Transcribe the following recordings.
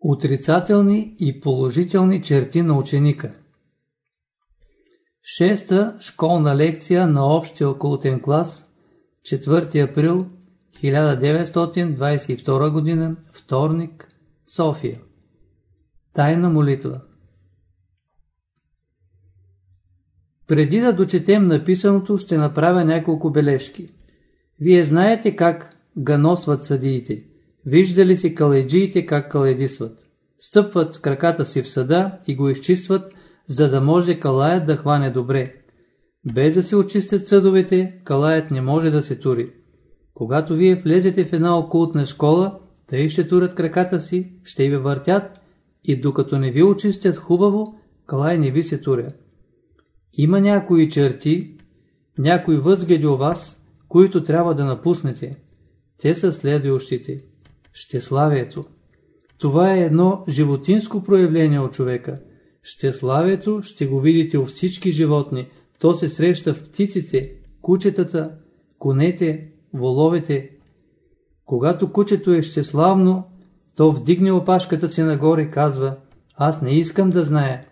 Отрицателни и положителни черти на ученика Шеста школна лекция на общия окултен клас 4 април 1922 г. Вторник, София Тайна молитва Преди да дочетем написаното, ще направя няколко бележки. Вие знаете как ганосват съдиите. Виждали си каледжиите как каледисват. Стъпват краката си в съда и го изчистват, за да може калаят да хване добре. Без да се очистят съдовете, калаят не може да се тури. Когато вие влезете в една окултна школа, тъй ще турят краката си, ще ви въртят и докато не ви очистят хубаво, калай не ви се туря. Има някои черти, някои възгледи у вас, които трябва да напуснете. Те са следващите. Щеславието. Това е едно животинско проявление от човека. Щеславието ще го видите у всички животни. То се среща в птиците, кучетата, конете, воловете. Когато кучето е щеславно, то вдигне опашката си нагоре и казва «Аз не искам да зная».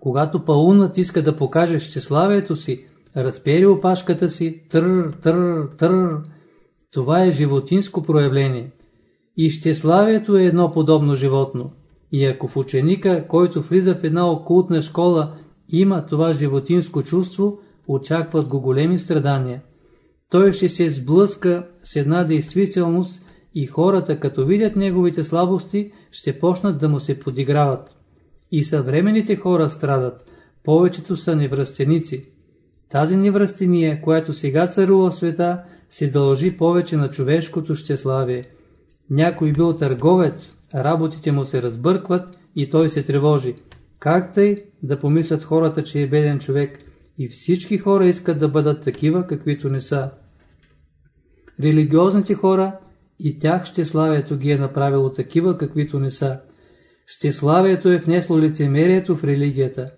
Когато паунът иска да покаже щеславието си, разпери опашката си, тър, тър, тър, това е животинско проявление. И щеславието е едно подобно животно. И ако в ученика, който влиза в една окултна школа, има това животинско чувство, очакват го големи страдания. Той ще се сблъска с една действителност и хората, като видят неговите слабости, ще почнат да му се подиграват. И съвременните хора страдат, повечето са невръстеници. Тази невръстения, която сега царува в света, се дължи повече на човешкото щеславие. Някой бил търговец, работите му се разбъркват и той се тревожи. Как тъй да помислят хората, че е беден човек? И всички хора искат да бъдат такива, каквито не са. Религиозните хора и тях щеславието ги е направило такива, каквито не са. Щеславието е внесло лицемерието в религията.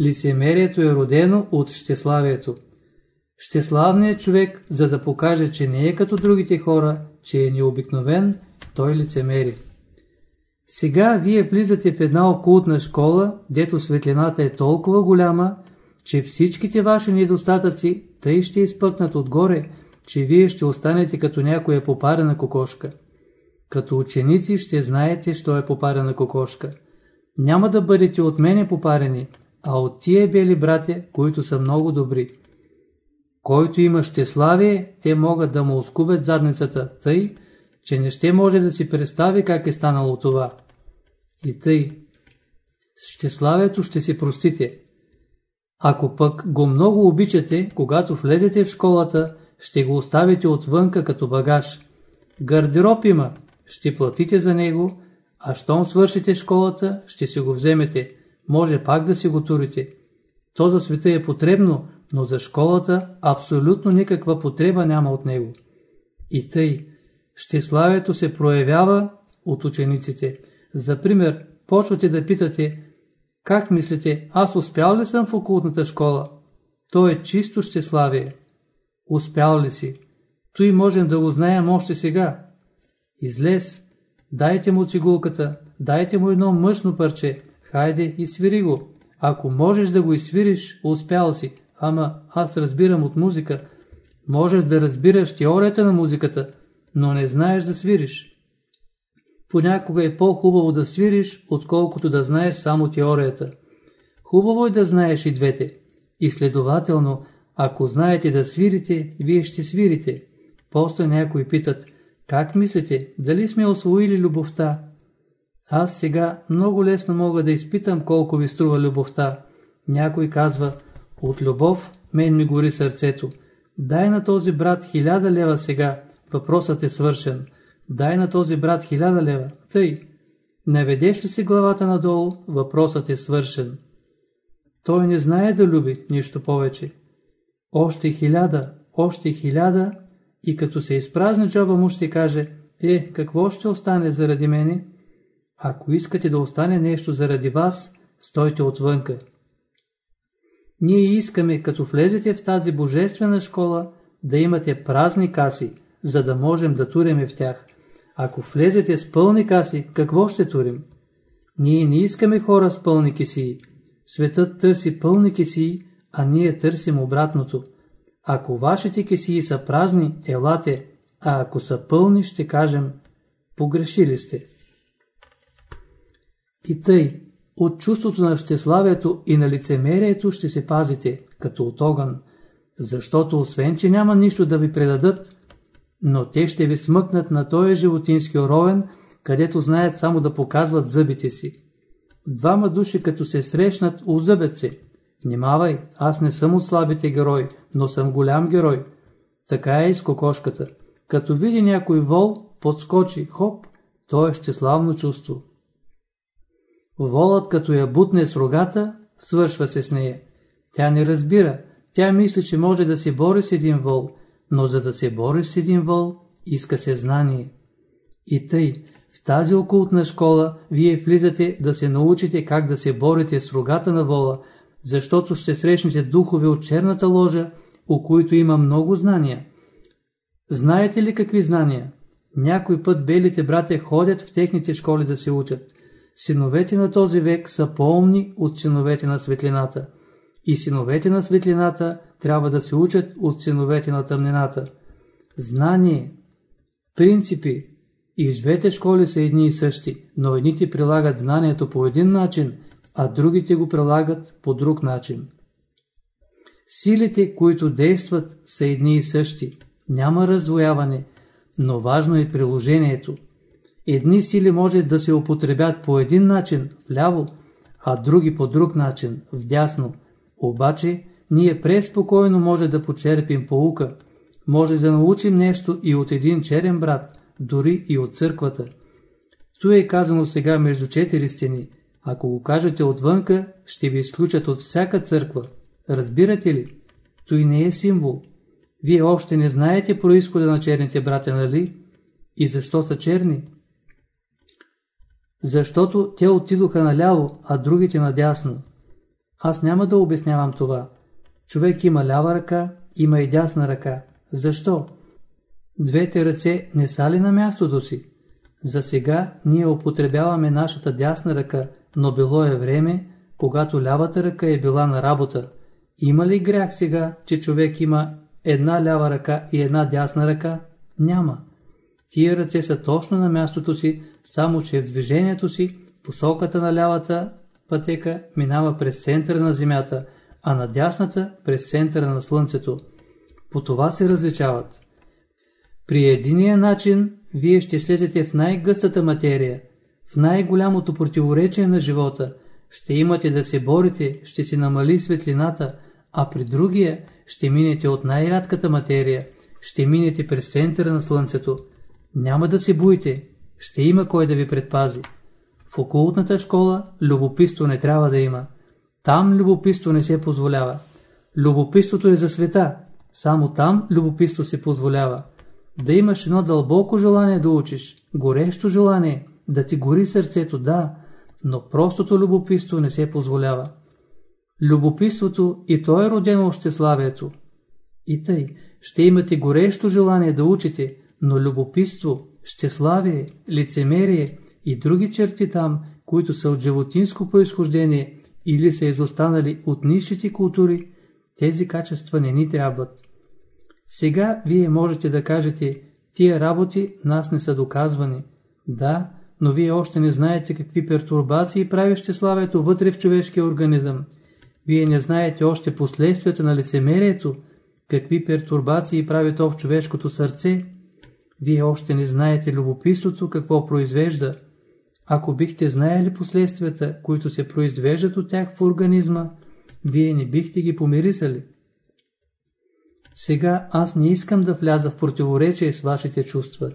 Лицемерието е родено от щеславието. Щеславният човек, за да покаже, че не е като другите хора, че е необикновен, той лицемери. Сега вие влизате в една окултна школа, дето светлината е толкова голяма, че всичките ваши недостатъци тъй ще изпъкнат отгоре, че вие ще останете като някоя попарена кокошка. Като ученици ще знаете, що е попарена кокошка. Няма да бъдете от мене попарени, а от тия бели братя, които са много добри. Който има щеславие, те могат да му оскубят задницата, тъй, че не ще може да си представи как е станало това. И тъй, с щеславието ще си простите. Ако пък го много обичате, когато влезете в школата, ще го оставите отвънка като багаж. Гардероб има, ще платите за него, а щом свършите школата, ще си го вземете. Може пак да си го турите. То за света е потребно, но за школата абсолютно никаква потреба няма от него. И тъй, щеславието се проявява от учениците. За пример, почвате да питате, как мислите, аз успял ли съм в окултната школа? То е чисто щеславие. Успял ли си? Той можем да го знаем още сега. Излез, дайте му цигулката, дайте му едно мъжно парче, хайде и свири го. Ако можеш да го изсвириш, успял си. Ама аз разбирам от музика. Можеш да разбираш теорията на музиката, но не знаеш да свириш. Понякога е по-хубаво да свириш, отколкото да знаеш само теорията. Хубаво е да знаеш и двете. И следователно, ако знаете да свирите, вие ще свирите. После някои питат, как мислите, дали сме освоили любовта? Аз сега много лесно мога да изпитам колко ви струва любовта. Някой казва, от любов мен ми гори сърцето. Дай на този брат хиляда лева сега, въпросът е свършен. Дай на този брат хиляда лева, тъй. Наведеш ли си главата надолу, въпросът е свършен. Той не знае да люби нищо повече. Още хиляда, още хиляда и като се изпразни джоба му ще каже, е, какво ще остане заради мене? Ако искате да остане нещо заради вас, стойте отвънка. Ние искаме, като влезете в тази божествена школа, да имате празни каси, за да можем да туреме в тях. Ако влезете с пълни каси, какво ще турим? Ние не искаме хора с пълни кисии. Светът търси пълни кисии, а ние търсим обратното. Ако вашите кисии са празни, елате, а ако са пълни, ще кажем, погрешили сте. И тъй, от чувството на щеславието и на лицемерието ще се пазите, като от огън, защото освен, че няма нищо да ви предадат, но те ще ви смъкнат на този животински ровен, където знаят само да показват зъбите си. Двама души като се срещнат, узъбят се. Внимавай, аз не съм от слабите герои, но съм голям герой. Така е и с кокошката. Като види някой вол, подскочи, хоп, то е щеславно чувство. Волът като я бутне с рогата, свършва се с нея. Тя не разбира, тя мисли, че може да се бори с един вол, но за да се бори с един вол, иска се знание. И тъй, в тази окултна школа вие влизате да се научите как да се борите с рогата на вола, защото ще срещнете духове от черната ложа, у които има много знания. Знаете ли какви знания? Някой път белите братя ходят в техните школи да се учат. Синовете на този век са по-умни от синовете на светлината. И синовете на светлината трябва да се учат от синовете на тъмнината. Знание, принципи и в двете школи са едни и същи, но едните прилагат знанието по един начин, а другите го прилагат по друг начин. Силите, които действат, са едни и същи. Няма раздвояване, но важно е приложението. Едни сили може да се употребят по един начин, вляво, а други по друг начин, вдясно. Обаче, ние преспокойно може да почерпим поука, може да научим нещо и от един черен брат, дори и от църквата. То е казано сега между четири стени. Ако го кажете отвънка, ще ви изключат от всяка църква. Разбирате ли? Той не е символ. Вие още не знаете происхода на черните братя, нали? И защо са черни? Защото те отидоха наляво, а другите надясно. Аз няма да обяснявам това. Човек има лява ръка, има и дясна ръка. Защо? Двете ръце не са ли на мястото си? За сега ние употребяваме нашата дясна ръка, но било е време, когато лявата ръка е била на работа. Има ли грях сега, че човек има една лява ръка и една дясна ръка? Няма. Тия ръце са точно на мястото си, само че в движението си посоката на лявата пътека минава през центъра на Земята, а на дясната през центъра на Слънцето. По това се различават. При единия начин вие ще слезете в най-гъстата материя, в най-голямото противоречие на живота, ще имате да се борите, ще си намали светлината, а при другия ще минете от най-рядката материя, ще минете през центъра на Слънцето. Няма да се бойте, ще има кой да ви предпази. В окултната школа любопитство не трябва да има. Там любопитство не се позволява. Любопитството е за света. Само там любопитство се позволява. Да имаш едно дълбоко желание да учиш, горещо желание, да ти гори сърцето, да, но простото любопитство не се позволява. Любопитството и то е родено от щеславието. И тъй, ще имате горещо желание да учите, но любопитство, щеславие, лицемерие и други черти там, които са от животинско происхождение или са изостанали от нищите култури, тези качества не ни трябват. Сега вие можете да кажете, тия работи нас не са доказвани. Да, но вие още не знаете какви пертурбации прави щеславието вътре в човешкия организъм. Вие не знаете още последствията на лицемерието, какви пертурбации прави то в човешкото сърце. Вие още не знаете любопитството какво произвежда. Ако бихте знаели последствията, които се произвеждат от тях в организма, вие не бихте ги помирисали. Сега аз не искам да вляза в противоречие с вашите чувства.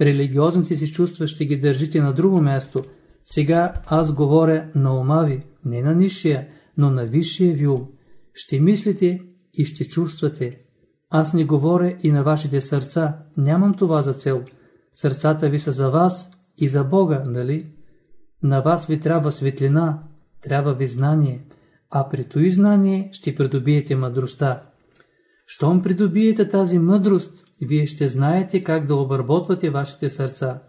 Религиозните си чувства ще ги държите на друго място. Сега аз говоря на ума ви, не на нишия, но на висшия ви ум. Ще мислите и ще чувствате. Аз не говоря и на вашите сърца, нямам това за цел. Сърцата ви са за вас и за Бога, нали? На вас ви трябва светлина, трябва ви знание, а при този знание ще придобиете мъдростта. Щом придобиете тази мъдрост, вие ще знаете как да обработвате вашите сърца.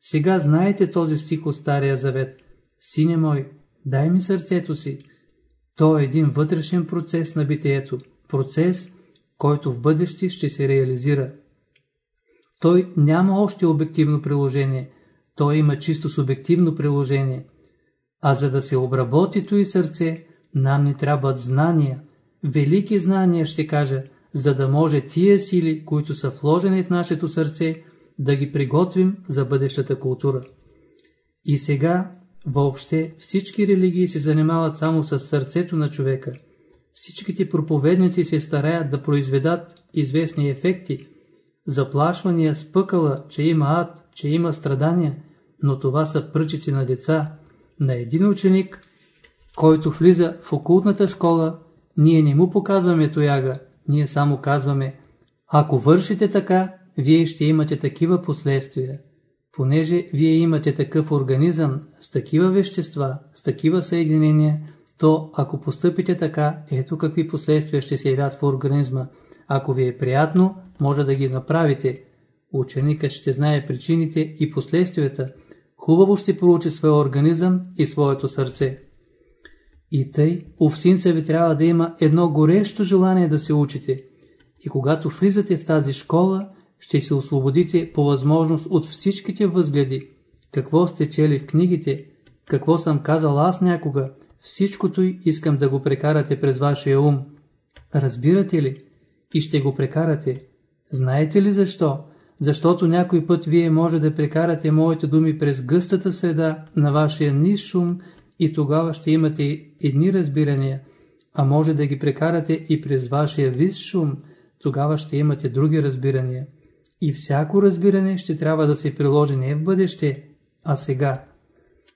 Сега знаете този стих от Стария Завет. Сине мой, дай ми сърцето си. То е един вътрешен процес на битието. Процес, който в бъдеще ще се реализира. Той няма още обективно приложение. Той има чисто субективно приложение. А за да се обработи и сърце, нам ни трябват знания. Велики знания, ще кажа, за да може тия сили, които са вложени в нашето сърце, да ги приготвим за бъдещата култура. И сега, въобще, всички религии се занимават само с сърцето на човека. Всичките проповедници се стараят да произведат известни ефекти, заплашвания с пъкала, че има ад, че има страдания, но това са пръчици на деца. На един ученик, който влиза в окултната школа, ние не му показваме тояга, ние само казваме, ако вършите така, вие ще имате такива последствия. Понеже вие имате такъв организъм с такива вещества, с такива съединения, то ако постъпите така, ето какви последствия ще се явят в организма. Ако ви е приятно, може да ги направите. Ученикът ще знае причините и последствията. Хубаво ще проучи своя организъм и своето сърце. И тъй, овсинца ви трябва да има едно горещо желание да се учите. И когато влизате в тази школа, ще се освободите по възможност от всичките възгледи. Какво сте чели в книгите, какво съм казал аз някога, всичкото искам да го прекарате през вашия ум. Разбирате ли? И ще го прекарате. Знаете ли защо? Защото някой път вие може да прекарате моите думи през гъстата среда на вашия ниш ум и тогава ще имате едни разбирания, а може да ги прекарате и през вашия вис шум, тогава ще имате други разбирания. И всяко разбиране ще трябва да се приложи не в бъдеще, а сега.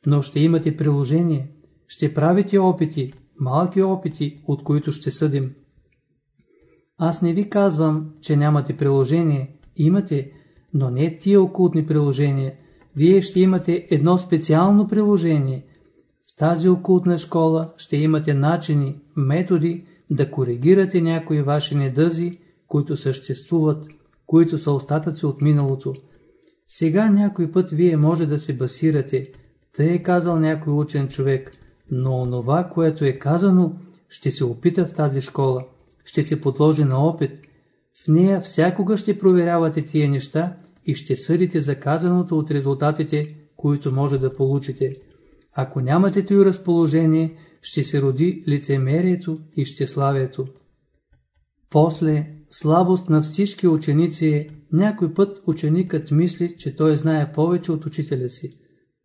Но ще имате приложение, ще правите опити, малки опити, от които ще съдим. Аз не ви казвам, че нямате приложение, имате, но не тия окултни приложения. Вие ще имате едно специално приложение. В тази окултна школа ще имате начини, методи да коригирате някои ваши недъзи, които съществуват, които са остатъци от миналото. Сега някой път вие може да се басирате, тъй е казал някой учен човек, но онова, което е казано, ще се опита в тази школа, ще се подложи на опит. В нея всякога ще проверявате тия неща и ще съдите за казаното от резултатите, които може да получите. Ако нямате този разположение, ще се роди лицемерието и щеславието. После слабост на всички ученици е, някой път ученикът мисли, че той знае повече от учителя си.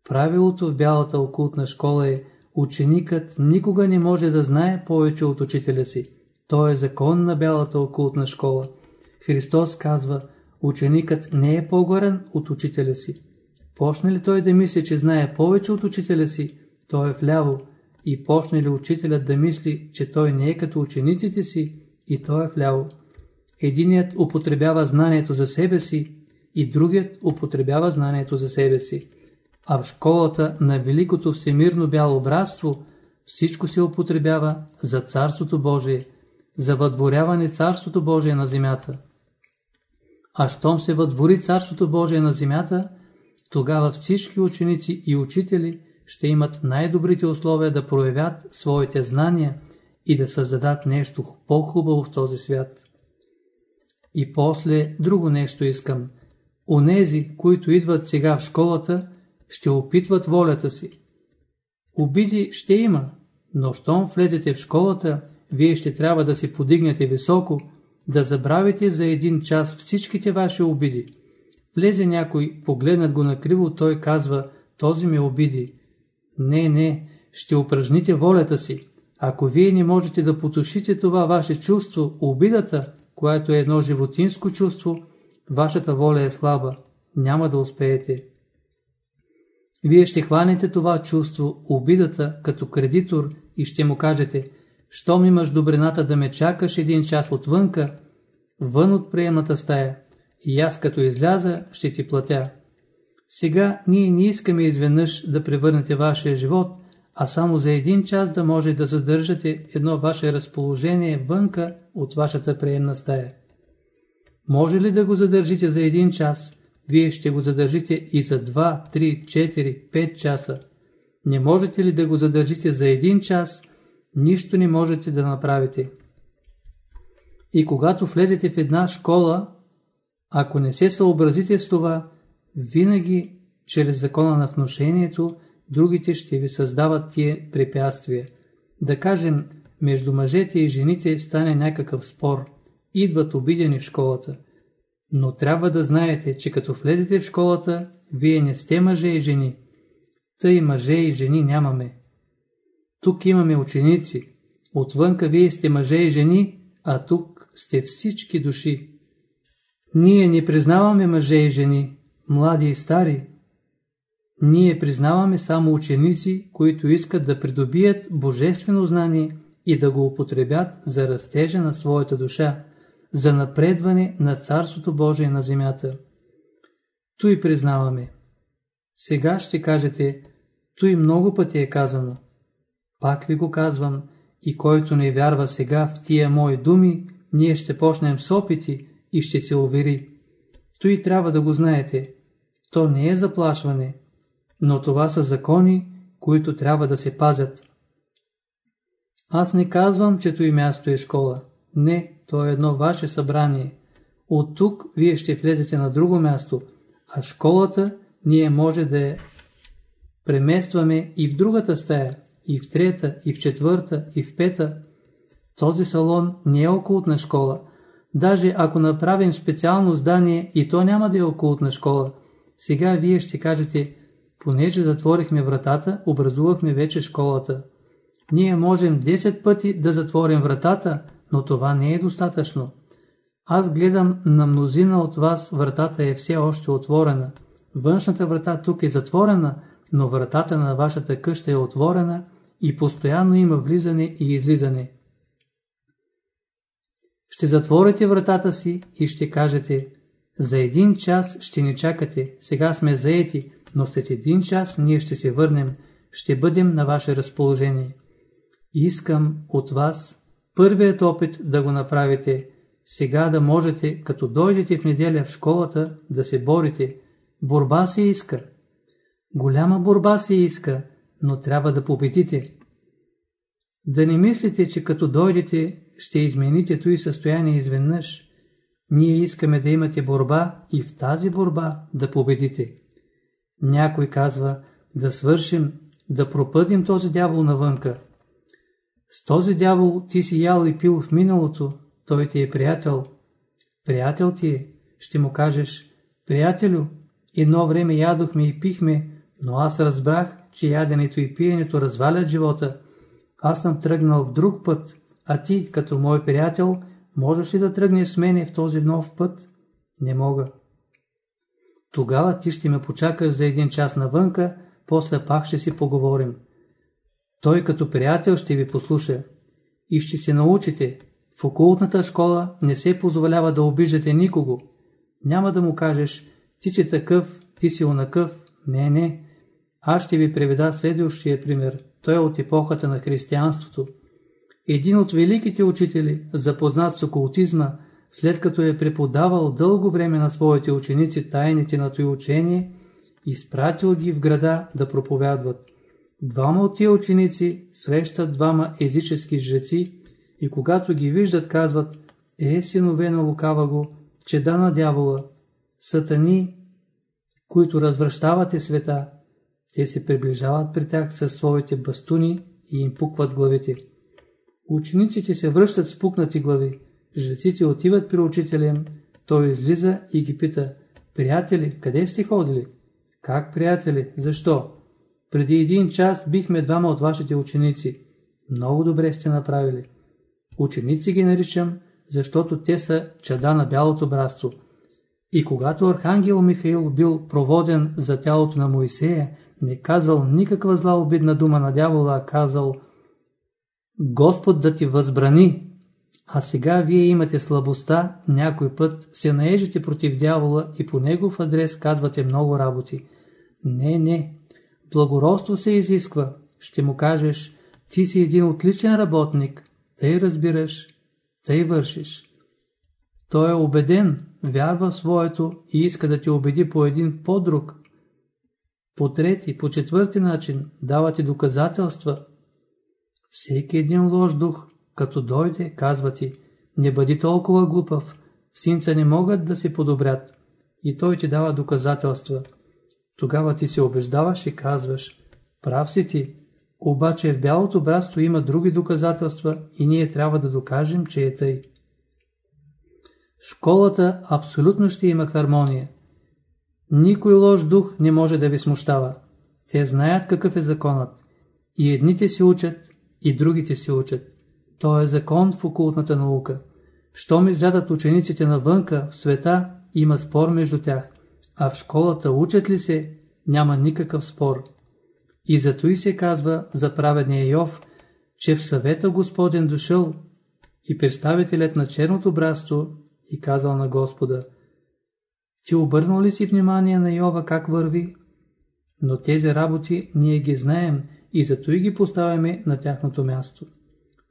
Правилото в бялата окултна школа е, ученикът никога не може да знае повече от учителя си. То е закон на бялата окултна школа. Христос казва, ученикът не е по-горен от учителя си. Почне ли той да мисли, че знае повече от учителя си, той е вляво. И почне ли учителят да мисли, че той не е като учениците си, и той е вляво. Единият употребява знанието за себе си и другият употребява знанието за себе си. А в школата на Великото Всемирно Бяло Братство всичко се употребява за Царството Божие, за въдворяване Царството Божие на земята. А щом се въдвори Царството Божие на земята, тогава всички ученици и учители ще имат най-добрите условия да проявят своите знания и да създадат нещо по-хубаво в този свят. И после друго нещо искам. Онези, които идват сега в школата, ще опитват волята си. Обиди ще има, но щом влезете в школата, вие ще трябва да се подигнете високо, да забравите за един час всичките ваши обиди. Влезе някой, погледнат го накриво, той казва, този ме обиди. Не, не, ще упражните волята си. Ако вие не можете да потушите това ваше чувство, обидата, което е едно животинско чувство, вашата воля е слаба, няма да успеете. Вие ще хванете това чувство, обидата, като кредитор и ще му кажете, щом имаш добрината да ме чакаш един час отвънка, вън от приемната стая, и аз като изляза, ще ти платя. Сега ние не искаме изведнъж да превърнете вашия живот, а само за един час да може да задържате едно ваше разположение вънка от вашата приемна стая. Може ли да го задържите за един час? Вие ще го задържите и за 2, 3, 4, 5 часа. Не можете ли да го задържите за един час, нищо не можете да направите. И когато влезете в една школа, ако не се съобразите с това, винаги чрез закона на вношението, другите ще ви създават тия препятствия. Да кажем, между мъжете и жените стане някакъв спор. Идват обидени в школата. Но трябва да знаете, че като влезете в школата, вие не сте мъже и жени. Тъй мъже и жени нямаме. Тук имаме ученици. Отвънка вие сте мъже и жени, а тук сте всички души. Ние не признаваме мъже и жени, млади и стари. Ние признаваме само ученици, които искат да придобият божествено знание и да го употребят за растежа на своята душа, за напредване на Царството Божие на земята. Той признаваме. Сега ще кажете, той много пъти е казано. Пак ви го казвам, и който не вярва сега в тия мои думи, ние ще почнем с опити и ще се увери. Той трябва да го знаете. То не е заплашване, но това са закони, които трябва да се пазят. Аз не казвам, че той място е школа. Не, то е едно ваше събрание. От тук вие ще влезете на друго място, а школата ние може да я преместваме и в другата стая, и в трета, и в четвърта, и в пета. Този салон не е окултна школа. Даже ако направим специално здание, и то няма да е окултна школа. Сега вие ще кажете, понеже затворихме вратата, образувахме вече школата. Ние можем 10 пъти да затворим вратата, но това не е достатъчно. Аз гледам на мнозина от вас, вратата е все още отворена. Външната врата тук е затворена, но вратата на вашата къща е отворена и постоянно има влизане и излизане. Ще затворите вратата си и ще кажете, за един час ще ни чакате, сега сме заети, но след един час ние ще се върнем, ще бъдем на ваше разположение. Искам от вас първият опит да го направите, сега да можете, като дойдете в неделя в школата, да се борите. Борба се иска. Голяма борба се иска, но трябва да победите. Да не мислите, че като дойдете, ще измените този състояние изведнъж. Ние искаме да имате борба и в тази борба да победите. Някой казва да свършим, да пропъдим този дявол навънка. С този дявол ти си ял и пил в миналото, той ти е приятел. Приятел ти е, ще му кажеш, приятелю, едно време ядохме и пихме, но аз разбрах, че яденето и пиенето развалят живота. Аз съм тръгнал в друг път, а ти, като мой приятел, можеш ли да тръгнеш с мене в този нов път? Не мога. Тогава ти ще ме почакаш за един час навънка, после пак ще си поговорим. Той като приятел ще ви послуша и ще се научите. В окултната школа не се позволява да обиждате никого. Няма да му кажеш, ти си такъв, ти си онакъв. Не, не. Аз ще ви приведа следващия пример. Той е от епохата на християнството. Един от великите учители, запознат с окултизма, след като е преподавал дълго време на своите ученици тайните на той учение, изпратил ги в града да проповядват. Двама от тия ученици срещат двама езически жреци и когато ги виждат казват Е, синове на лукава го, чеда на дявола, сатани, които развръщавате света, те се приближават при тях със своите бастуни и им пукват главите. Учениците се връщат с пукнати глави. Жреците отиват при учителя им. Той излиза и ги пита, приятели, къде сте ходили? Как, приятели? Защо? Преди един час бихме двама от вашите ученици. Много добре сте направили. Ученици ги наричам, защото те са чада на бялото братство. И когато Архангел Михаил бил проводен за тялото на Моисея, не казал никаква зла обидна дума на дявола, а казал Господ да ти възбрани, а сега вие имате слабостта, някой път се наежите против дявола и по негов адрес казвате много работи. Не, не, благородство се изисква. Ще му кажеш, ти си един отличен работник, тъй разбираш, тъй вършиш. Той е убеден, вярва в своето и иска да те убеди по един по-друг, по трети, по четвърти начин дава ти доказателства. Всеки един лош дух, като дойде, казва ти, не бъди толкова глупав, синца не могат да се подобрят. И той ти дава доказателства. Тогава ти се убеждаваш и казваш, прав си ти, обаче в бялото братство има други доказателства и ние трябва да докажем, че е тъй. Школата абсолютно ще има хармония. Никой лош дух не може да ви смущава. Те знаят какъв е законът. И едните се учат, и другите се учат. То е закон в окултната наука. Щом излядат учениците навънка, в света, има спор между тях, а в школата учат ли се, няма никакъв спор. И зато и се казва за праведния Йов, че в съвета Господен дошъл и представителят на черното братство и казал на Господа, ти обърнал ли си внимание на Йова как върви? Но тези работи ние ги знаем и зато и ги поставяме на тяхното място.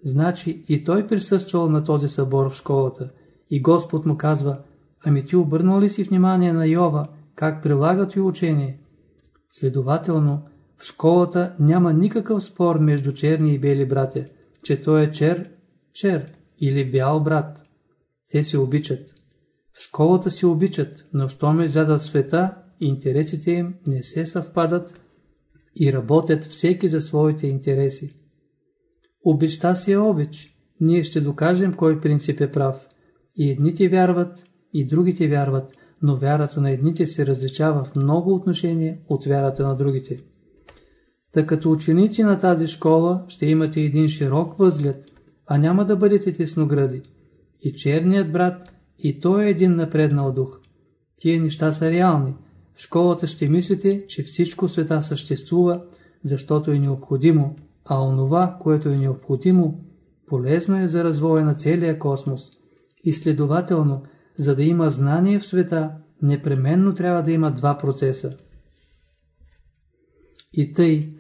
Значи и той присъствал на този събор в школата и Господ му казва, ами ти обърнал ли си внимание на Йова, как прилагат и учение? Следователно, в школата няма никакъв спор между черни и бели братя, че той е чер, чер или бял брат. Те се обичат. В школата се обичат, но щом излязат в света, интересите им не се съвпадат и работят всеки за своите интереси. Обичта си е обич. Ние ще докажем кой принцип е прав. И едните вярват, и другите вярват, но вярата на едните се различава в много отношения от вярата на другите. Та като ученици на тази школа ще имате един широк възглед, а няма да бъдете тесногради. И черният брат и той е един напреднал дух. Тия неща са реални. В школата ще мислите, че всичко света съществува, защото е необходимо, а онова, което е необходимо, полезно е за развоя на целия космос. И следователно, за да има знание в света, непременно трябва да има два процеса. И тъй,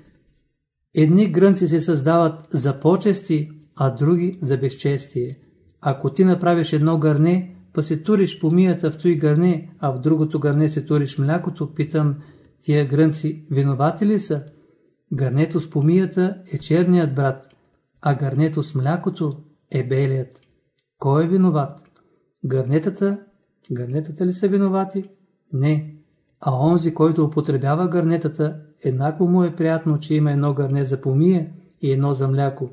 едни грънци се създават за почести, а други за безчестие. Ако ти направиш едно гърне, па се туриш помията в той гърне, а в другото гърне се туриш млякото, питам, тия грънци виновати ли са? Гърнето с помията е черният брат, а гърнето с млякото е белият. Кой е виноват? Гърнетата? Гърнетата ли са виновати? Не. А онзи, който употребява гърнетата, еднакво му е приятно, че има едно гърне за помия и едно за мляко.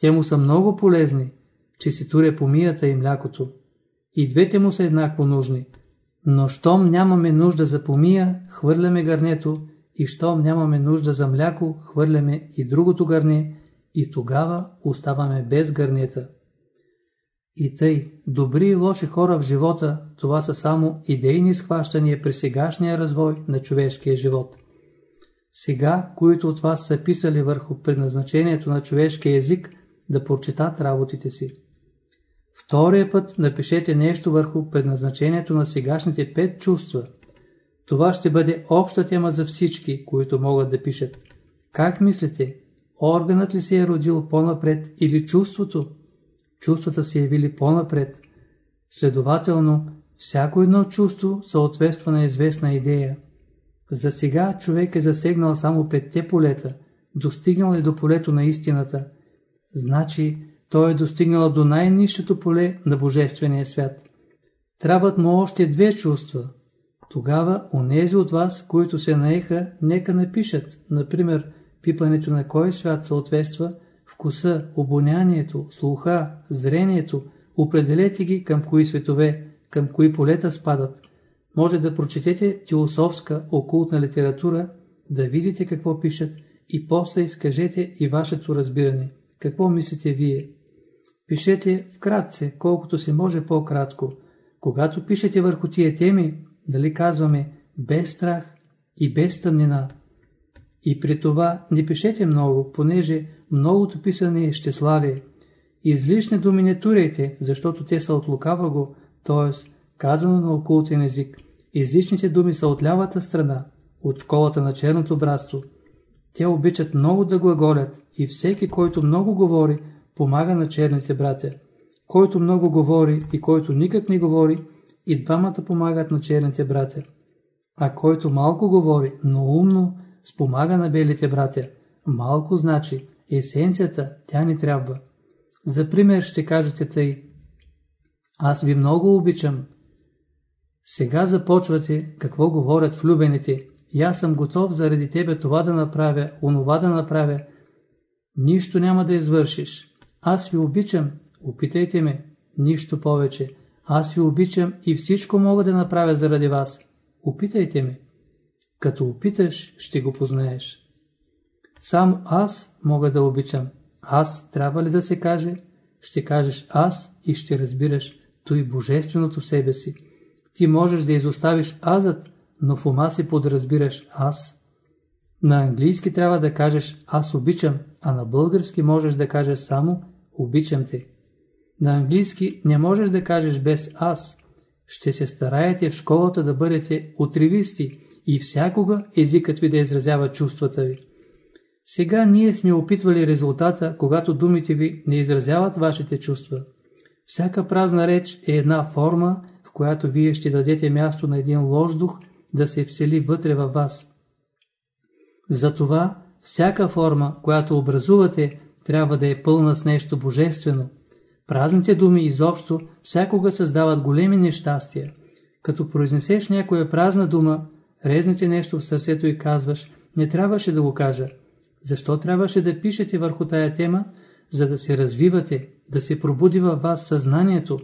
Те му са много полезни, че си туре помията и млякото. И двете му са еднакво нужни. Но щом нямаме нужда за помия, хвърляме гърнето, и щом нямаме нужда за мляко, хвърляме и другото гърне, и тогава оставаме без гърнета. И тъй, добри и лоши хора в живота, това са само идейни схващания при сегашния развой на човешкия живот. Сега, които от вас са писали върху предназначението на човешкия език, да прочитат работите си. Втория път напишете нещо върху предназначението на сегашните пет чувства. Това ще бъде обща тема за всички, които могат да пишат. Как мислите? Органът ли се е родил по-напред или чувството? Чувствата се явили по-напред. Следователно, всяко едно чувство съответства на известна идея. За сега човек е засегнал само петте полета, достигнал е до полето на истината. Значи, той е достигнал до най-низшето поле на Божествения свят. Трябват му още две чувства. Тогава онези от вас, които се наеха, нека напишат, например, пипането на кой свят съответства, вкуса, обонянието, слуха, зрението, определете ги към кои светове, към кои полета спадат. Може да прочетете теософска, окултна литература, да видите какво пишат и после изкажете и вашето разбиране. Какво мислите вие? Пишете вкратце, колкото се може по-кратко. Когато пишете върху тия теми, дали казваме без страх и без тъмнина. И при това не пишете много, понеже многото писане е щеславие. Излишни думи не турейте, защото те са от лукава го, т.е. казано на окултен език. Излишните думи са от лявата страна, от школата на черното братство. Те обичат много да глаголят и всеки, който много говори, помага на черните братя. Който много говори и който никак не говори, и двамата помагат на черните братя. А който малко говори, но умно, спомага на белите братя. Малко значи, есенцията, тя ни трябва. За пример ще кажете тъй. Аз ви много обичам. Сега започвате какво говорят влюбените. И аз съм готов заради тебе това да направя, онова да направя. Нищо няма да извършиш. Аз ви обичам, опитайте ме, нищо повече. Аз ви обичам и всичко мога да направя заради вас. Опитайте ме. Като опиташ, ще го познаеш. Само аз мога да обичам. Аз трябва ли да се каже? Ще кажеш аз и ще разбираш той божественото в себе си. Ти можеш да изоставиш азът, но в ума си подразбираш аз. На английски трябва да кажеш аз обичам, а на български можеш да кажеш само обичам те. На английски не можеш да кажеш без аз. Ще се стараете в школата да бъдете отривисти и всякога езикът ви да изразява чувствата ви. Сега ние сме опитвали резултата, когато думите ви не изразяват вашите чувства. Всяка празна реч е една форма, в която вие ще дадете място на един лош дух да се всели вътре във вас. Затова всяка форма, която образувате, трябва да е пълна с нещо божествено. Празните думи изобщо всякога създават големи нещастия. Като произнесеш някоя празна дума, резнете нещо в сърцето и казваш, не трябваше да го кажа. Защо трябваше да пишете върху тая тема? За да се развивате, да се пробуди във вас съзнанието.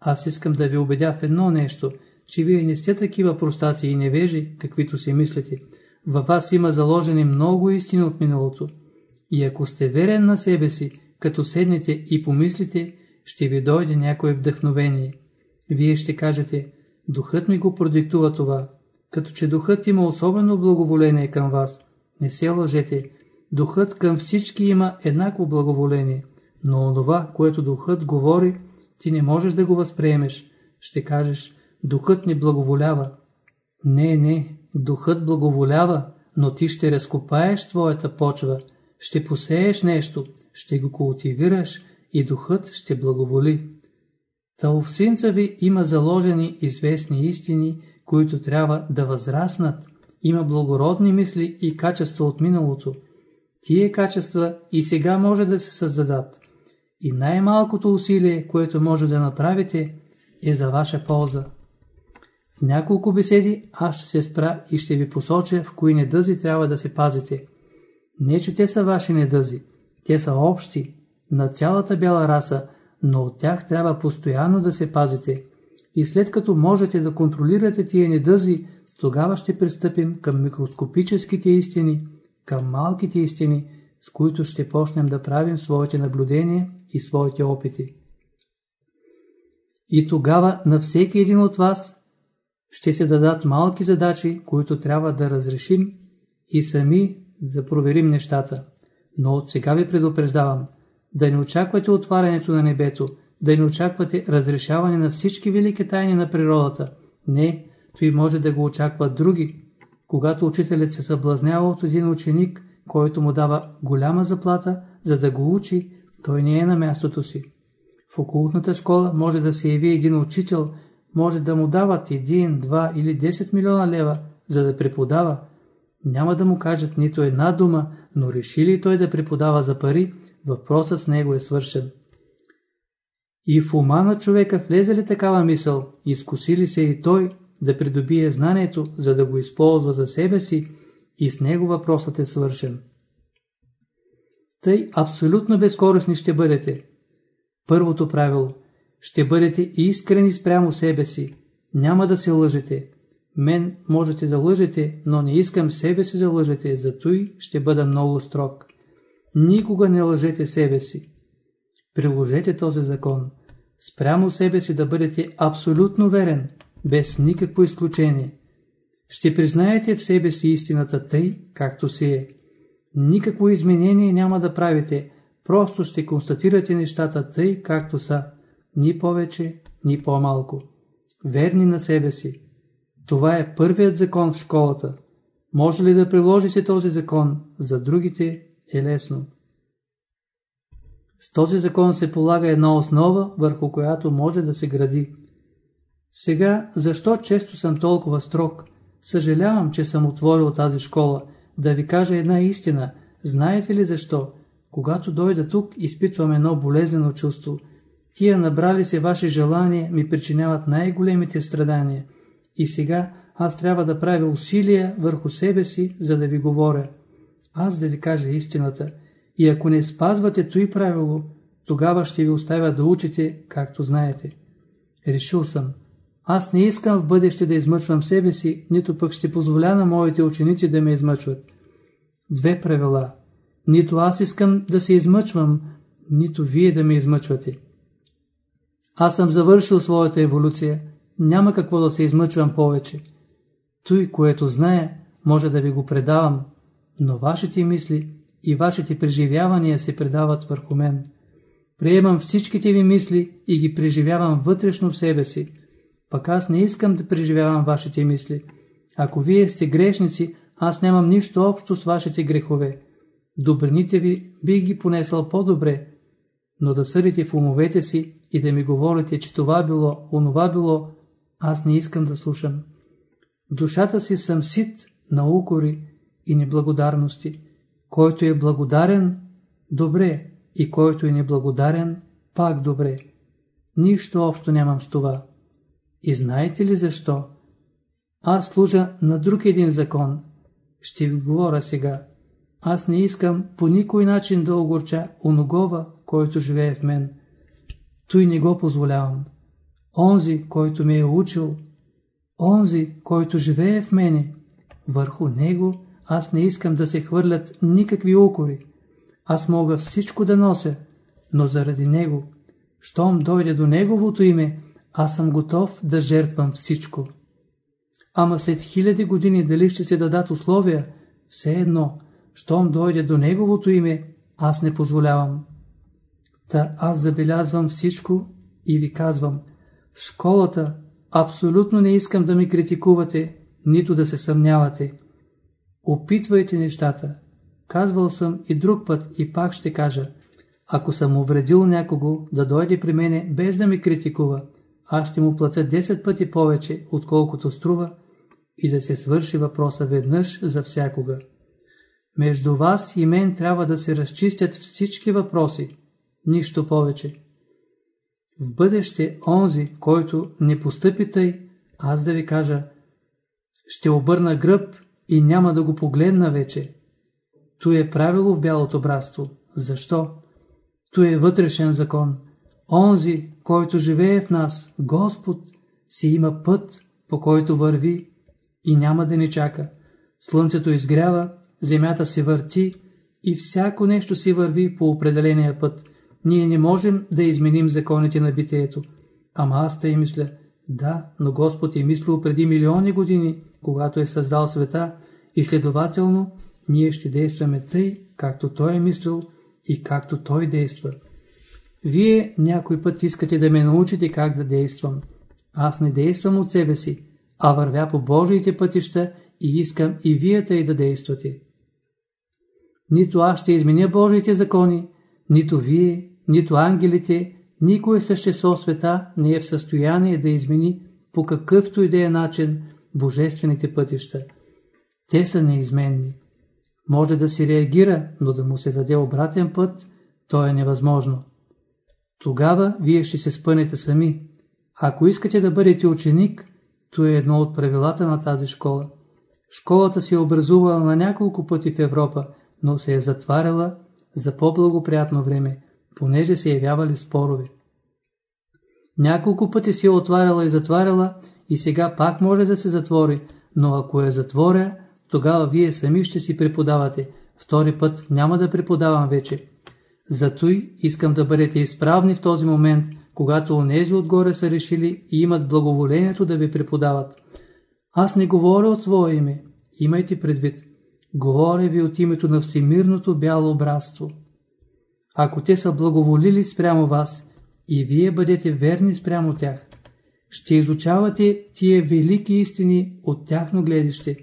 Аз искам да ви убедя в едно нещо, че вие не сте такива простаци и невежи, каквито си мислите. Във вас има заложени много истини от миналото. И ако сте верен на себе си, като седнете и помислите, ще ви дойде някое вдъхновение. Вие ще кажете, духът ми го продиктува това, като че духът има особено благоволение към вас. Не се лъжете, духът към всички има еднакво благоволение, но онова, което духът говори, ти не можеш да го възприемеш. Ще кажеш, духът не благоволява. Не, не, духът благоволява, но ти ще разкопаеш твоята почва, ще посееш нещо, ще го култивираш и духът ще благоволи. Та овсинца ви има заложени известни истини, които трябва да възраснат. Има благородни мисли и качества от миналото. Тие качества и сега може да се създадат. И най-малкото усилие, което може да направите, е за ваша полза. В няколко беседи аз ще се спра и ще ви посоча в кои недъзи трябва да се пазите. Не, че те са ваши недъзи, те са общи, на цялата бяла раса, но от тях трябва постоянно да се пазите. И след като можете да контролирате тия недъзи, тогава ще пристъпим към микроскопическите истини, към малките истини, с които ще почнем да правим своите наблюдения и своите опити. И тогава на всеки един от вас ще се дадат малки задачи, които трябва да разрешим и сами да проверим нещата. Но от сега ви предупреждавам, да не очаквате отварянето на небето, да не очаквате разрешаване на всички велики тайни на природата. Не, той може да го очакват други. Когато учителят се съблазнява от един ученик, който му дава голяма заплата, за да го учи, той не е на мястото си. В окултната школа може да се яви един учител, може да му дават 1, 2 или 10 милиона лева, за да преподава. Няма да му кажат нито една дума, но реши ли той да преподава за пари, въпросът с него е свършен. И в ума на човека влезе ли такава мисъл, изкуси ли се и той да придобие знанието, за да го използва за себе си, и с него въпросът е свършен. Тъй абсолютно безкорисни ще бъдете. Първото правило – ще бъдете искрени спрямо себе си. Няма да се лъжете. Мен можете да лъжете, но не искам себе си да лъжете, зато и ще бъда много строг. Никога не лъжете себе си. Приложете този закон. Спрямо себе си да бъдете абсолютно верен, без никакво изключение. Ще признаете в себе си истината тъй, както си е. Никакво изменение няма да правите, просто ще констатирате нещата тъй, както са, ни повече, ни по-малко. Верни на себе си. Това е първият закон в школата. Може ли да приложите този закон, за другите е лесно. С този закон се полага една основа, върху която може да се гради. Сега, защо често съм толкова строг? Съжалявам, че съм отворил тази школа. Да ви кажа една истина. Знаете ли защо? Когато дойда тук, изпитвам едно болезнено чувство. Тия набрали се ваши желания ми причиняват най-големите страдания. И сега аз трябва да правя усилия върху себе си, за да ви говоря. Аз да ви кажа истината. И ако не спазвате той правило, тогава ще ви оставя да учите, както знаете. Решил съм. Аз не искам в бъдеще да измъчвам себе си, нито пък ще позволя на моите ученици да ме измъчват. Две правила. Нито аз искам да се измъчвам, нито вие да ме измъчвате. Аз съм завършил своята еволюция, няма какво да се измъчвам повече. Той, което знае, може да ви го предавам, но вашите мисли и вашите преживявания се предават върху мен. Приемам всичките ви мисли и ги преживявам вътрешно в себе си. Пък аз не искам да преживявам вашите мисли. Ако вие сте грешници, аз нямам нищо общо с вашите грехове. Добрините ви бих ги понесъл по-добре, но да съдите в умовете си и да ми говорите, че това било, онова било, аз не искам да слушам. Душата си съм сит на укори и неблагодарности. Който е благодарен, добре, и който е неблагодарен, пак добре. Нищо общо нямам с това. И знаете ли защо? Аз служа на друг един закон. Ще ви говоря сега. Аз не искам по никой начин да огорча оногова, който живее в мен. Той не го позволявам. Онзи, който ме е учил, онзи, който живее в мене, върху него аз не искам да се хвърлят никакви укори. Аз мога всичко да нося, но заради него, щом дойде до неговото име, аз съм готов да жертвам всичко. Ама след хиляди години дали ще се дадат условия, все едно, щом дойде до неговото име, аз не позволявам. Та аз забелязвам всичко и ви казвам, в школата абсолютно не искам да ми критикувате, нито да се съмнявате. Опитвайте нещата. Казвал съм и друг път и пак ще кажа. Ако съм увредил някого да дойде при мене без да ме критикува, аз ще му платя 10 пъти повече, отколкото струва, и да се свърши въпроса веднъж за всякога. Между вас и мен трябва да се разчистят всички въпроси, нищо повече. В бъдеще онзи, който не постъпи тъй, аз да ви кажа, ще обърна гръб и няма да го погледна вече. То е правило в бялото братство. Защо? То е вътрешен закон. Онзи, който живее в нас, Господ, си има път, по който върви и няма да ни чака. Слънцето изгрява, земята се върти и всяко нещо си върви по определения път. Ние не можем да изменим законите на битието. Ама аз тъй мисля, да, но Господ е мислил преди милиони години, когато е създал света и следователно ние ще действаме тъй, както Той е мислил и както Той действа. Вие някой път искате да ме научите как да действам. Аз не действам от себе си, а вървя по Божиите пътища и искам и вие тъй да действате. Нито аз ще изменя Божиите закони, нито вие, нито ангелите, никой същество света не е в състояние да измени по какъвто и да е начин божествените пътища. Те са неизменни. Може да си реагира, но да му се даде обратен път, то е невъзможно. Тогава вие ще се спънете сами. Ако искате да бъдете ученик, то е едно от правилата на тази школа. Школата се е образувала на няколко пъти в Европа, но се е затваряла за по-благоприятно време, понеже се явявали спорове. Няколко пъти се е отваряла и затваряла и сега пак може да се затвори, но ако е затворя, тогава вие сами ще си преподавате. Втори път няма да преподавам вече. Затой искам да бъдете изправни в този момент, когато онези отгоре са решили и имат благоволението да ви преподават. Аз не говоря от свое име, имайте предвид. Говоря ви от името на Всемирното бяло братство. Ако те са благоволили спрямо вас и вие бъдете верни спрямо тях, ще изучавате тия велики истини от тяхно гледище.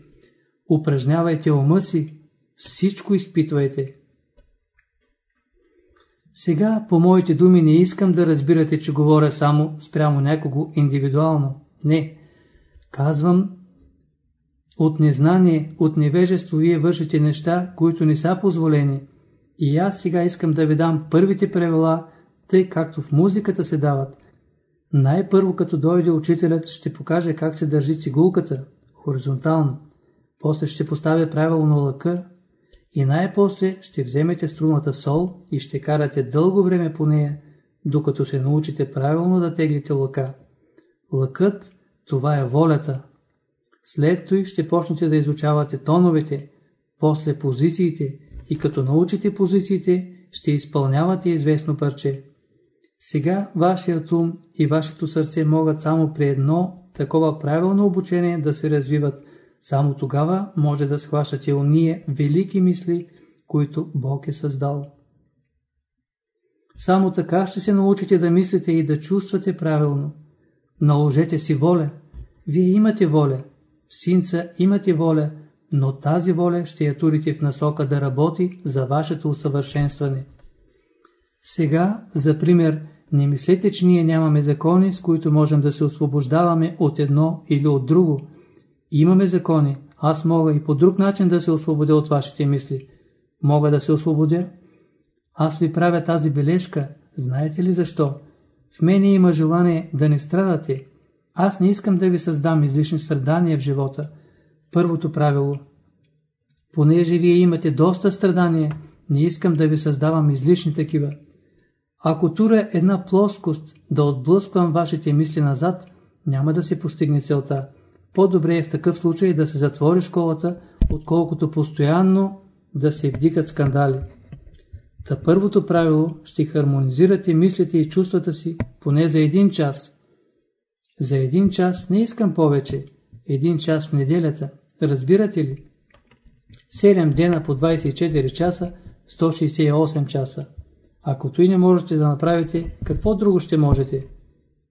Упражнявайте ума си, всичко изпитвайте. Сега, по моите думи, не искам да разбирате, че говоря само спрямо някого индивидуално. Не. Казвам, от незнание, от невежество вие вършите неща, които не са позволени. И аз сега искам да ви дам първите правила, тъй както в музиката се дават. Най-първо като дойде учителят ще покаже как се държи цигулката, хоризонтално. После ще поставя правилно лъка и най-после ще вземете струнната сол и ще карате дълго време по нея, докато се научите правилно да теглите лъка. Лъкът – това е волята. След той ще почнете да изучавате тоновете, после позициите и като научите позициите, ще изпълнявате известно парче. Сега вашият ум и вашето сърце могат само при едно такова правилно обучение да се развиват. Само тогава може да схващате уния велики мисли, които Бог е създал. Само така ще се научите да мислите и да чувствате правилно. Наложете си воля. Вие имате воля. В синца имате воля, но тази воля ще я турите в насока да работи за вашето усъвършенстване. Сега, за пример, не мислете, че ние нямаме закони, с които можем да се освобождаваме от едно или от друго. Имаме закони. Аз мога и по друг начин да се освободя от вашите мисли. Мога да се освободя. Аз ви правя тази бележка. Знаете ли защо? В мене има желание да не страдате. Аз не искам да ви създам излишни страдания в живота. Първото правило. Понеже вие имате доста страдания, не искам да ви създавам излишни такива. Ако тура една плоскост да отблъсквам вашите мисли назад, няма да се постигне целта. По-добре е в такъв случай да се затвори школата, отколкото постоянно да се вдигат скандали. Та първото правило ще хармонизирате мислите и чувствата си поне за един час. За един час не искам повече. Един час в неделята. Разбирате ли? 7 дена по 24 часа, 168 часа. Ако той не можете да направите, какво друго ще можете?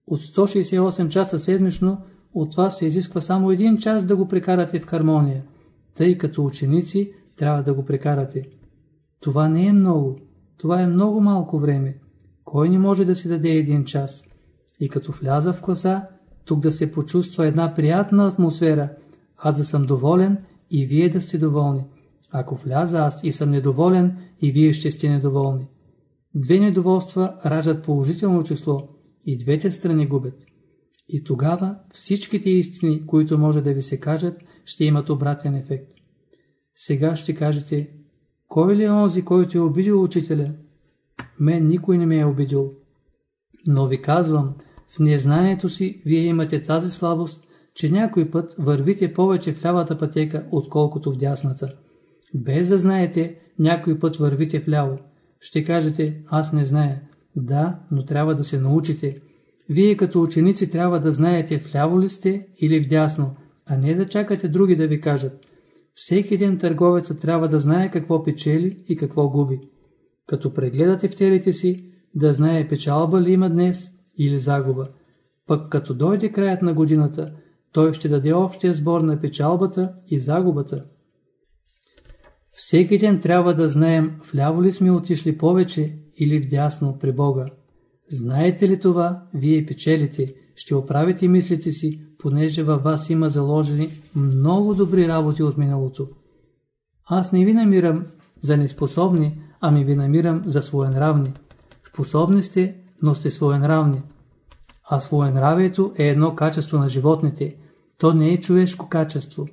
От 168 часа седмично от вас се изисква само един час да го прекарате в хармония, тъй като ученици трябва да го прекарате. Това не е много, това е много малко време. Кой не може да си даде един час? И като вляза в класа, тук да се почувства една приятна атмосфера, аз да съм доволен и вие да сте доволни. Ако вляза аз и съм недоволен, и вие ще сте недоволни. Две недоволства раждат положително число и двете страни губят. И тогава всичките истини, които може да ви се кажат, ще имат обратен ефект. Сега ще кажете, кой ли е онзи, който е обидил учителя? Мен никой не ме е обидил. Но ви казвам, в незнанието си вие имате тази слабост, че някой път вървите повече в лявата пътека, отколкото в дясната. Без да знаете, някой път вървите в ляво. Ще кажете, аз не зная. Да, но трябва да се научите. Вие като ученици трябва да знаете вляво ли сте или вдясно, а не да чакате други да ви кажат. Всеки един търговец трябва да знае какво печели и какво губи. Като прегледате в телите си, да знае печалба ли има днес или загуба. Пък като дойде краят на годината, той ще даде общия сбор на печалбата и загубата. Всеки ден трябва да знаем вляво ли сме отишли повече или вдясно при Бога. Знаете ли това, вие печелите, ще оправите мислите си, понеже във вас има заложени много добри работи от миналото. Аз не ви намирам за неспособни, ами ви намирам за своенравни. Способни сте, но сте своенравни. А своенравието е едно качество на животните. То не е човешко качество.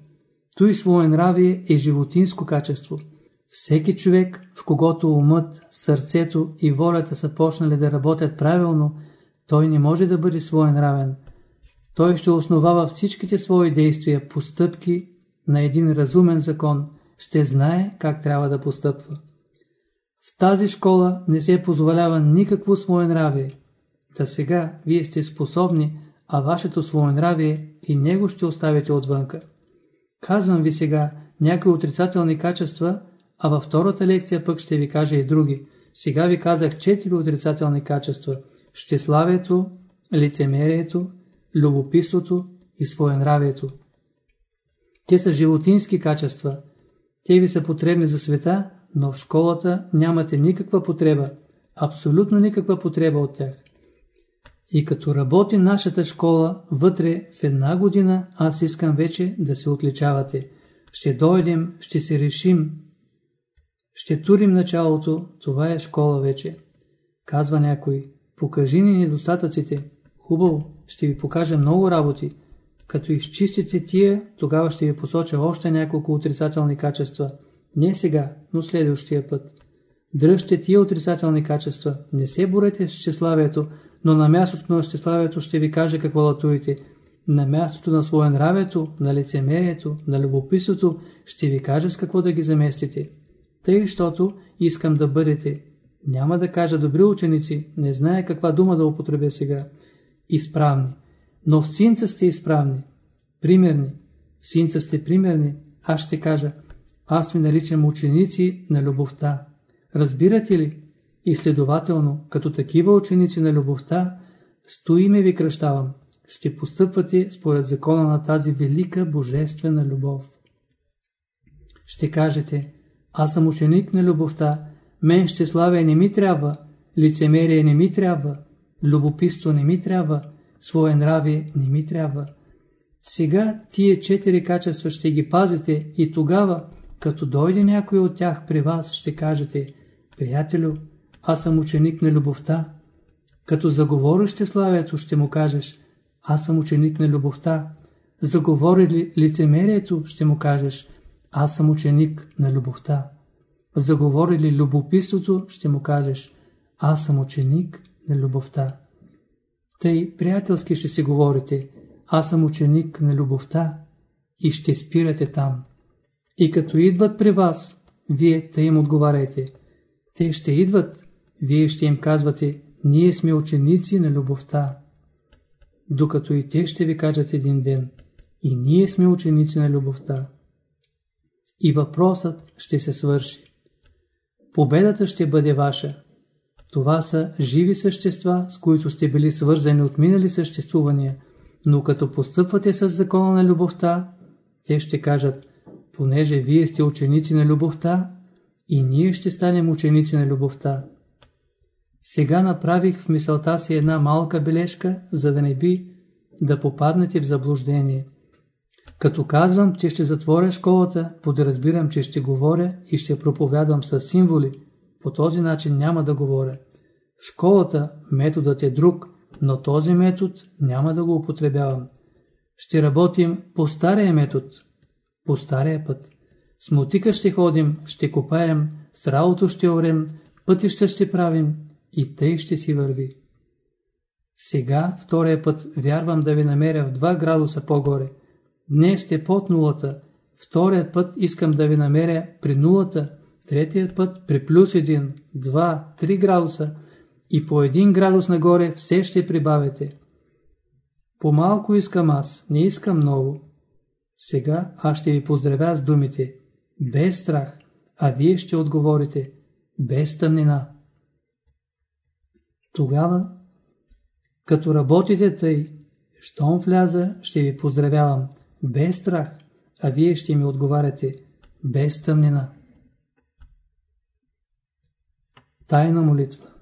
Той своенравие е животинско качество. Всеки човек, в когото умът, сърцето и волята са почнали да работят правилно, той не може да бъде своенравен. Той ще основава всичките свои действия, постъпки на един разумен закон, ще знае как трябва да постъпва. В тази школа не се позволява никакво своенравие. Та сега вие сте способни, а вашето своенравие и него ще оставите отвънка. Казвам ви сега някои отрицателни качества, а във втората лекция пък ще ви кажа и други. Сега ви казах четири отрицателни качества – щеславието, лицемерието, любопитството и своенравието. Те са животински качества. Те ви са потребни за света, но в школата нямате никаква потреба. абсолютно никаква потреба от тях. И като работи нашата школа, вътре в една година аз искам вече да се отличавате. Ще дойдем, ще се решим, ще турим началото, това е школа вече. Казва някой, покажи ни недостатъците. Хубаво, ще ви покажа много работи. Като изчистите тия, тогава ще ви посоча още няколко отрицателни качества. Не сега, но следващия път. Дръжте тия отрицателни качества. Не се борете с щеславието, но на мястото на щеславието ще ви каже какво да турите. На мястото на своенравието, на лицемерието, на любопитството ще ви каже с какво да ги заместите. Тъй, защото искам да бъдете, няма да кажа добри ученици, не знае каква дума да употребя сега, изправни. Но в синца сте изправни, примерни. В синца сте примерни, аз ще кажа, аз ви наричам ученици на любовта. Разбирате ли? И следователно, като такива ученици на любовта, стои ме ви кръщавам. Ще постъпвате според закона на тази велика божествена любов. Ще кажете, аз съм ученик на любовта, мен щеславие не ми трябва, лицемерие не ми трябва, любопитство не ми трябва, свое нравие не ми трябва. Сега тия четири качества ще ги пазите и тогава, като дойде някой от тях при вас, ще кажете, приятелю, аз съм ученик на любовта. Като заговориш щеславието, ще му кажеш, аз съм ученик на любовта. Заговори ли лицемерието, ще му кажеш, аз съм ученик на любовта. Заговори ли любопитството, ще му кажеш, аз съм ученик на любовта. Тъй приятелски ще си говорите, аз съм ученик на любовта и ще спирате там. И като идват при вас, вие те им отговаряйте. Те ще идват, вие ще им казвате, ние сме ученици на любовта. Докато и те ще ви кажат един ден, и ние сме ученици на любовта и въпросът ще се свърши. Победата ще бъде ваша. Това са живи същества, с които сте били свързани от минали съществувания, но като постъпвате с закона на любовта, те ще кажат, понеже вие сте ученици на любовта, и ние ще станем ученици на любовта. Сега направих в мисълта си една малка бележка, за да не би да попаднете в заблуждение. Като казвам, че ще затворя школата, подразбирам, че ще говоря и ще проповядвам с символи. По този начин няма да говоря. В школата методът е друг, но този метод няма да го употребявам. Ще работим по стария метод, по стария път. С мотика ще ходим, ще копаем, с работо ще орем, пътища ще правим и тъй ще си върви. Сега, втория път, вярвам да ви намеря в 2 градуса по-горе – Днес сте под нулата. Вторият път искам да ви намеря при нулата. Третият път при плюс 1, 2, 3 градуса. И по 1 градус нагоре все ще прибавите. По-малко искам аз, не искам много. Сега аз ще ви поздравя с думите. Без страх, а вие ще отговорите. Без тъмнина. Тогава, като работите тъй, щом вляза, ще ви поздравявам без страх, а вие ще ми отговаряте без тъмнина. Тайна молитва